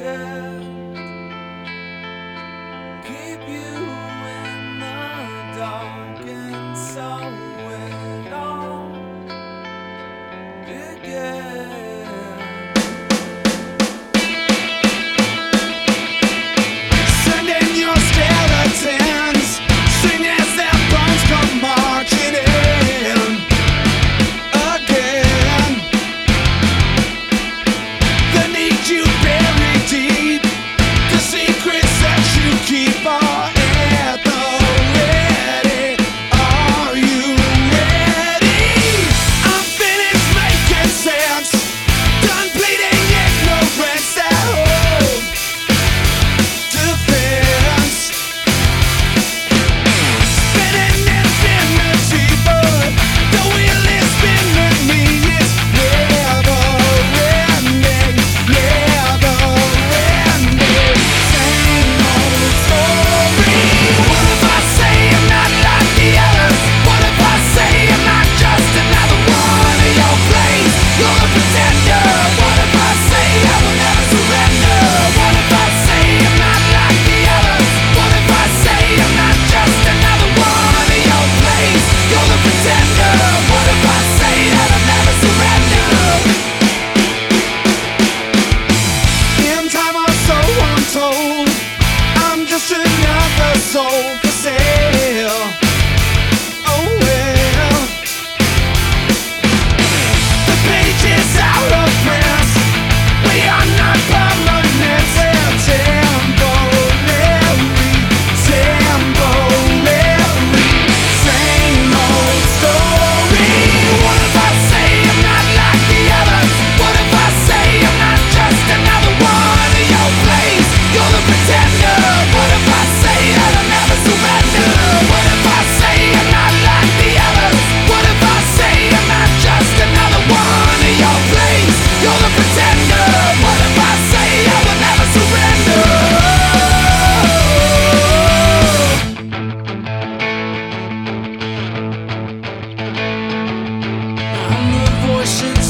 winter. Untold, I'm just another soul Inside